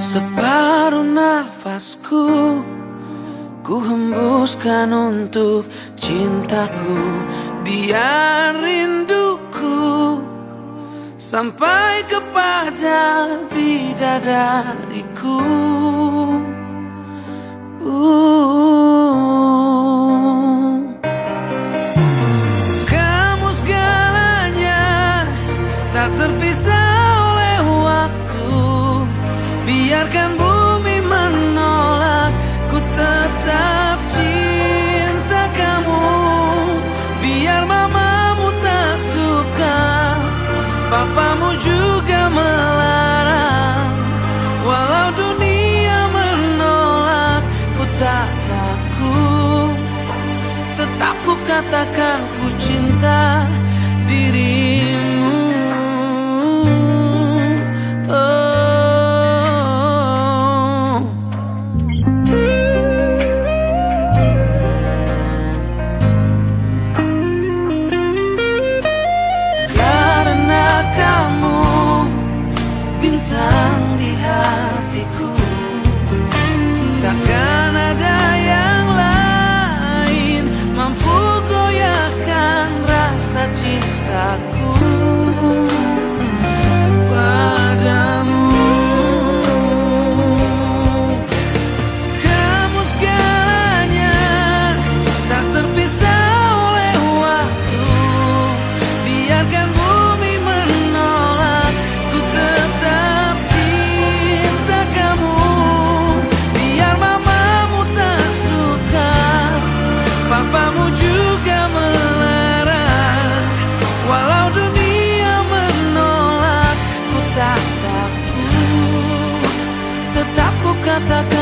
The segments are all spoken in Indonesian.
Separuh nafasku Ku hembuskan untuk cintaku Biar rinduku Sampai kepada bidadariku uh. katakan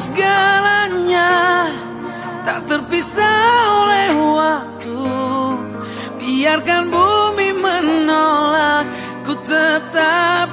segalanya Tak terpisah oleh waktu. Biarkan bumi menolak Ku tetap